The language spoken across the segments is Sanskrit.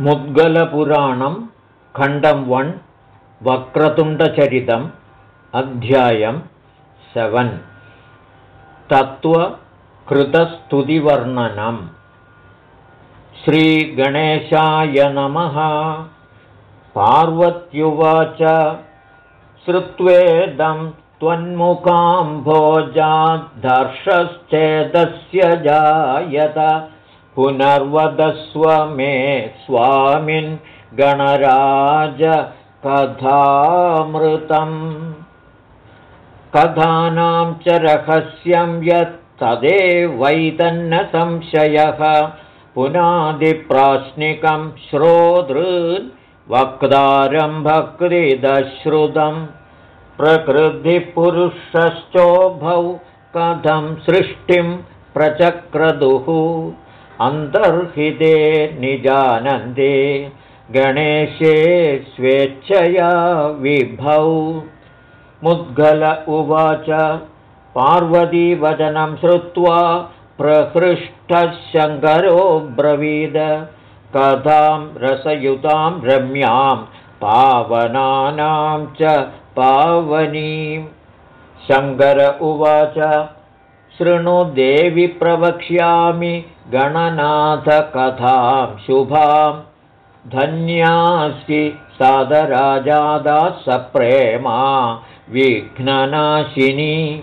मुद्गलपुराणं खण्डं वन् वक्रतुण्डचरितम् अध्यायं सेवन्। तत्त्वकृतस्तुतिवर्णनम् श्रीगणेशाय नमः। पार्वत्युवाच श्रुत्वेदं त्वन्मुखाम्भोजाद्धर्षश्चेदस्य जायत पुनर्वदस्व मे स्वामिन् गणराज कथामृतम् कथानां च रहस्यं यत् तदेवैतन्न संशयः पुनादिप्राश्निकं श्रोतृन् वक्तारं भक्तिदश्रुतं प्रकृतिपुरुषश्चोभौ कथं सृष्टिं प्रचक्रदुः अन्तर्हिते निजानन्दे गणेशे स्वेच्छया विभौ। मुद्गल उवाच पार्वतीवचनं श्रुत्वा प्रहृष्टः शङ्करो ब्रवीद। कथां रसयुतां रम्यां पावनानां च पावनीं। शङ्कर उवाच शृणुदेवि प्रवक्ष्यामि गणनाथकथां शुभां। धन्यासि सादराजादा सप्रेमा विघ्ननाशिनी।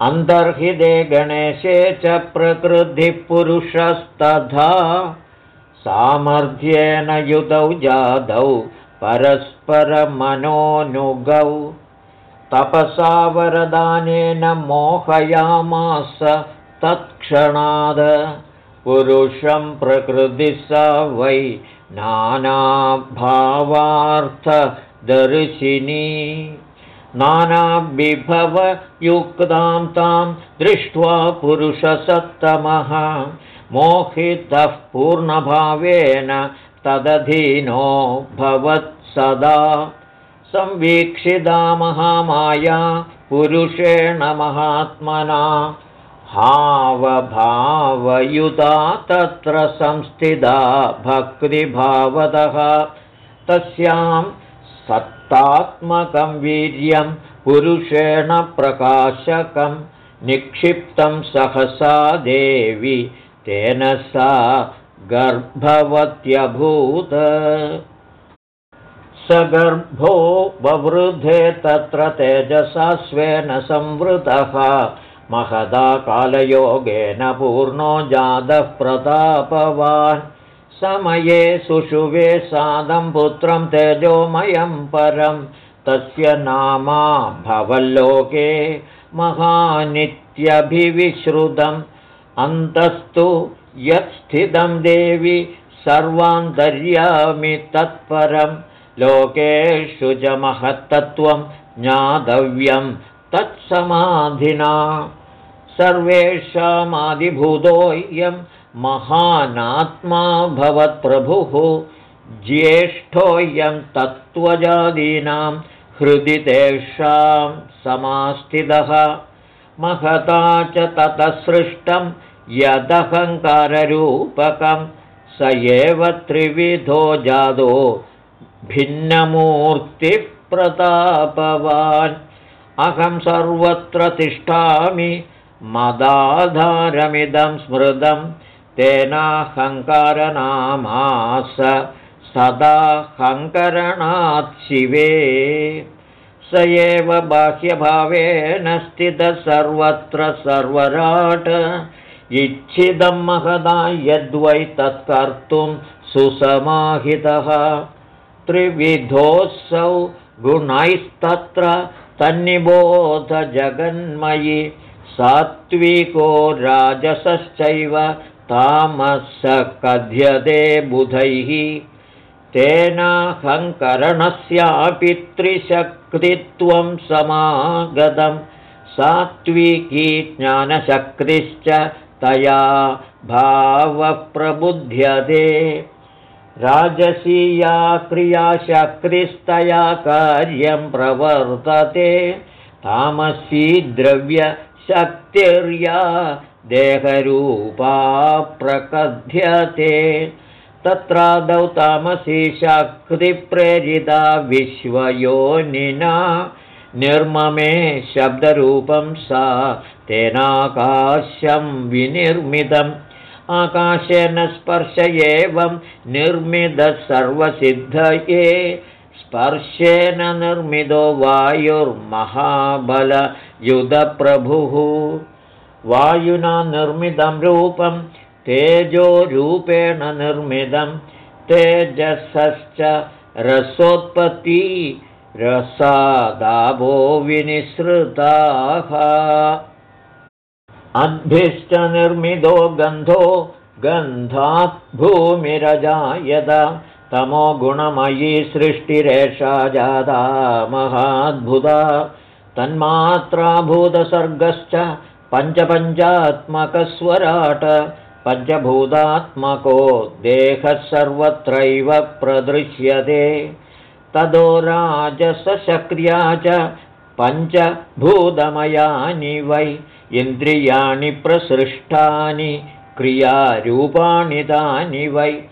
अन्तर्हिते गणेशे च प्रकृतिपुरुषस्तथा। सामर्थ्येन युतौ जादौ परस्परमनोनुगौ तपसा वरदानेन मोहयामास तत्क्षणाद पुरुषं प्रकृतिः वै नानाभावार्थदर्शिनी। नानाविभवयुक्तां तां दृष्ट्वा पुरुषसत्तमः। मोहितः पूर्णभावेन तदधीनो भवत्सदा संवीक्षिता महामाया पुरुषेण महात्मना हावभावयुता तत्र संस्थिता भक्तिभावतः। तस्यां सत्तात्मकं वीर्यं पुरुषेण प्रकाशकं निक्षिप्तं सहसा देवि तेन सा गर्भवत्यभूत्। सगर्भो ववृधे तत्र तेजसा स्वेन संवृतः महदा कालयोगेन पूर्णो जातः प्रतापवान्। समये सुषुवे सादं पुत्रं तेजोमयं परं। तस्य नामा भवल्लोके महानित्यभिविश्रुतम्। अन्तस्तु यत्स्थितं देवि सर्वान्तर्यामि तत्परम् लोकेषु च महत्तत्त्वं ज्ञातव्यं तत्समाधिना सर्वेषामादिभूतोऽयं महानात्मा भवत्प्रभुः ज्येष्ठोऽयं तत्त्वजादीनां हृदि तेषां समास्थितः। महता च ततसृष्टं यदहङ्काररूपकं स एव त्रिविधो जादो भिन्नमूर्तिप्रतापवान्। अहं सर्वत्र तिष्ठामि मदाधारमिदं स्मृतं तेनाहङ्कारनामास सदाहङ्करणात् शिवे। स एव बाह्यभावेन स्थितः सर्वत्र सर्वराट। इच्छिदं महदा यद्वै तत्कर्तुं सुसमाहितः। त्रिविधोऽसौ गुणैस्तत्र तन्निबोधजगन्मयि सात्विको राजसश्चैव तामस कथ्यते बुधैः। तेनाहङ्करणस्यापि त्रिशक्तित्वं समागतं। सात्विकी ज्ञानशक्तिश्च तया भावप्रबुध्यते। राजसीया क्रियाशक्तिस्तया कार्यं प्रवर्तते। तामसी द्रव्यशक्तिर्या देहरूपा प्रकथ्यते। तत्रादौ तामसी शक्तिप्रेरिता विश्वयोनिना निर्ममे शब्दरूपं सा तेनाकाशं विनिर्मितम्। आकाशेन स्पर्श एवं निर्मितः सर्वसिद्धये स्पर्शेन निर्मितो वायुर्महाबलयुधप्रभुः। वायुना निर्मितं रूपं तेजोरूपेण निर्मितं तेजसश्च रसोत्पत्ति रसादाभो विनिसृताः। अद्भिश्च निर्मितो गन्धो गन्धात् भूमिरजायत तमो गुणमयी सृष्टिरेषा जाता महाद्भुता। तन्मात्राभूतसर्गश्च पञ्चपञ्चात्मकस्वराट पञ्चभूतात्मको देहः सर्वत्रैव प्रदृश्यते। तदो राजसशक्रिया च पञ्चभूतमयानि वै इन्द्रियाणि प्रसृष्टानि क्रियारूपाणि तानि वै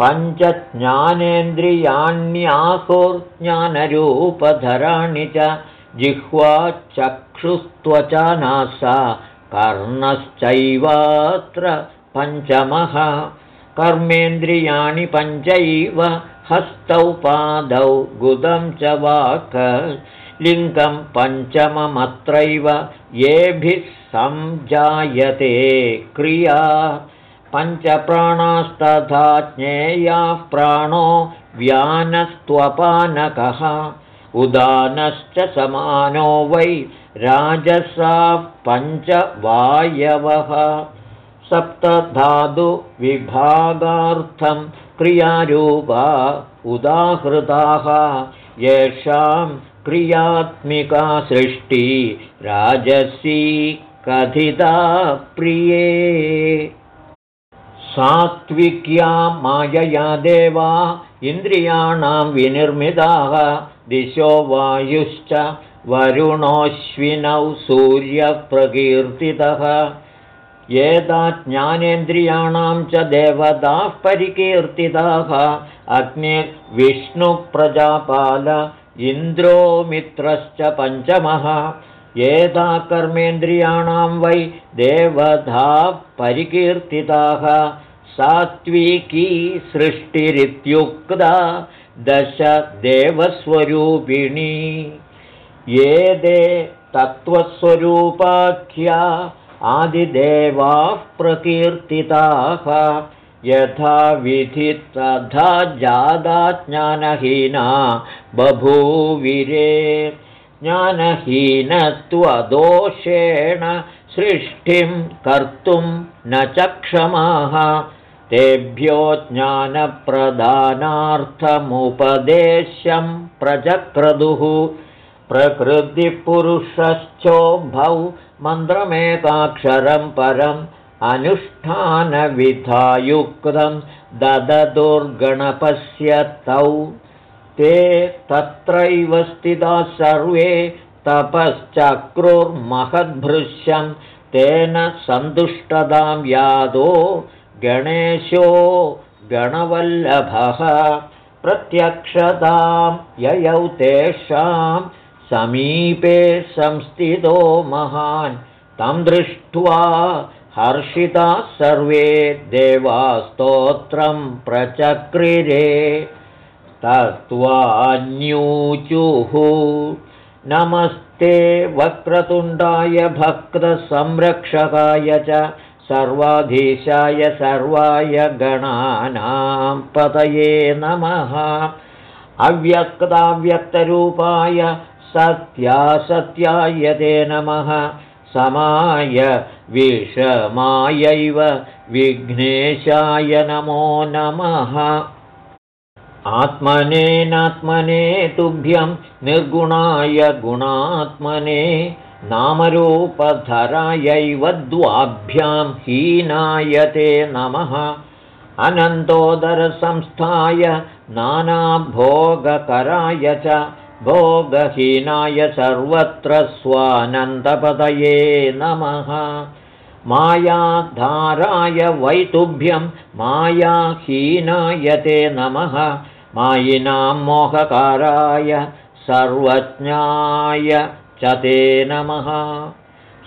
पञ्चज्ञानेन्द्रियाण्यासोर्ज्ञानरूपधराणि च जिह्वा चक्षुस्त्वचा नासा कर्णश्चैवात्र पञ्चमः। कर्मेन्द्रियाणि पञ्चैव हस्तौ पादौ गुदं च वाक्। लिङ्गं पञ्चममत्रैव येभिः संजायते क्रिया पञ्चप्राणास्तथा ज्ञेयाः प्राणो व्यानस्त्वपानकः। उदानश्च समानो वै राजसाः पञ्चवायवः। सप्तधातुविभागार्थं क्रियारूपा उदाहृताः। येषां क्रियात्मिका सृष्टि राजसी कथिता प्रिये सात्विक्या मायया देवा इन्द्रियाणां विनिर्मिताः दिशो वायुश्च वरुणोऽश्विनौ सूर्यप्रकीर्तितः। एताज्ञानेन्द्रियाणां च देवताः परिकीर्तिताः अग्निविष्णुप्रजापाल इन्द्रो मित्रश्च पञ्चमः एता कर्मेन्द्रियाणां वै देवता परिकीर्तिताः सात्विकी सृष्टिरित्युक्ता दश देवस्वरूपिणी ये दे तत्त्वस्वरूपाख्या आदिदेवाः प्रकीर्तिताः यथा विधि तथा जादाज्ञानहीना बभूविरे ज्ञानहीनत्वदोषेण सृष्टिं कर्तुं न च क्षमाः। तेभ्यो ज्ञानप्रदानार्थमुपदेश्यं प्रचक्रदुः प्रकृतिपुरुषश्चोभौ मन्त्रमेकाक्षरं परम् अनुष्ठानविधायुक्तं दददुर्गणपस्य तौ ते तत्रैव स्थिताः सर्वे तपश्चक्रुर्महद्भृश्यं तेन सन्तुष्टतां यादो गणेशो गणवल्लभः। प्रत्यक्षतां ययौ तेषां समीपे संस्थितो महान्। तं दृष्ट्वा हर्षिताः सर्वे देवास्तोत्रं प्रचक्रिरे तत्त्वान्यूचुः। नमस्ते वक्रतुण्डाय भक्तसंरक्षकाय च सर्वाधीशाय सर्वाय गणानां पतये नमः। अव्यक्ताव्यक्तरूपाय सत्यासत्याय ते नमः। समाय विषमायैव विघ्नेशाय नमो नमः आत्मनेनात्मने तुभ्यं निर्गुणाय गुणात्मने नामरूपधरायैव द्वाभ्यां हीनाय ते नमः। अनन्तोदरसंस्थाय नानाभोगकराय च भोगहीनाय सर्वत्र स्वानन्दपदये नमः। मायाधाराय वैतुभ्यं मायाहीनाय ते नमः मायिनां मोहकाराय सर्वज्ञाय च ते नमः।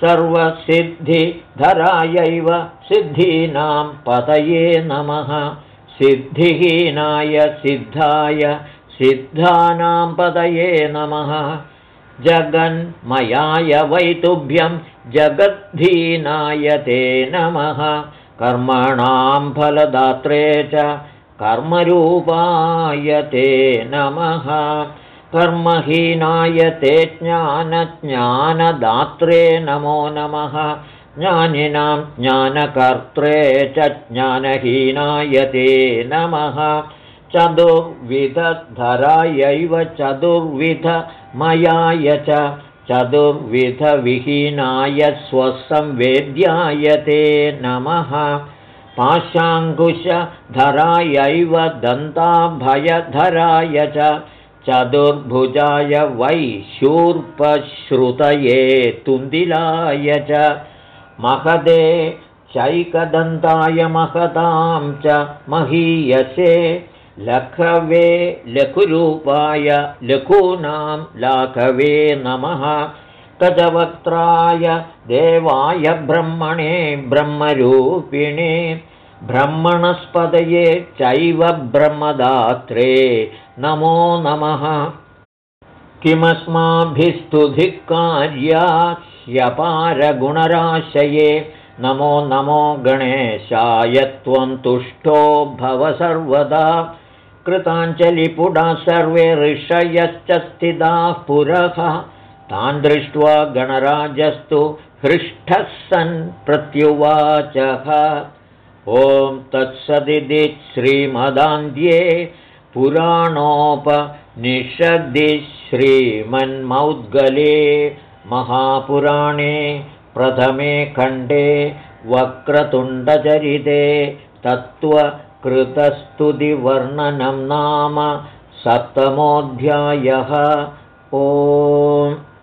सर्वसिद्धिधरायैव सिद्धीनां पतये नमः। सिद्धिहीनाय सिद्धाय सिद्धानां पदये नमः। जगन्मयाय वैतुभ्यं जगद्धीनाय ते नमः। कर्मणां फलदात्रे च कर्मरूपाय ते नमः। कर्महीनाय ते ज्ञानज्ञानदात्रे नमो नमः। ज्ञानिनां ज्ञानकर्त्रे च ज्ञानहीनाय ते नमः। चतुर्विधधरायैव चतुर्विधमयाय च चतुर्विधविहीनाय स्वसंवेद्याय ते नमः पाशाङ्कुशधरायैव दन्ताभयधराय च चतुर्भुजाय वै शूर्पश्रुतये तुन्दिलाय च महदे चैकदन्ताय महतां च महीयसे लखवे लघुरूपाय लघूनां लाघवे नमः गजवक्त्राय देवाय ब्रह्मणे ब्रह्मरूपिणे ब्रह्मणस्पदये चैव ब्रह्मदात्रे नमो नमः। ह्यपारगुणराशये नमो नमो गणेशाय त्वं तुष्टो भव सर्वदा। कृताञ्जलिपुडा सर्वे ऋषयश्च स्थिताः पुरः तान् दृष्ट्वा गणराजस्तु हृष्टः सन् प्रत्युवाचः। ॐ तत्सदिति श्रीमदान्ध्ये पुराणोपनिषदि श्रीमन्मौद्गले महापुराणे प्रथमे खण्डे वक्रतुण्डचरिते तत्त्वकृतस्तुतिवर्णनं नाम सप्तमोऽध्यायः। ओ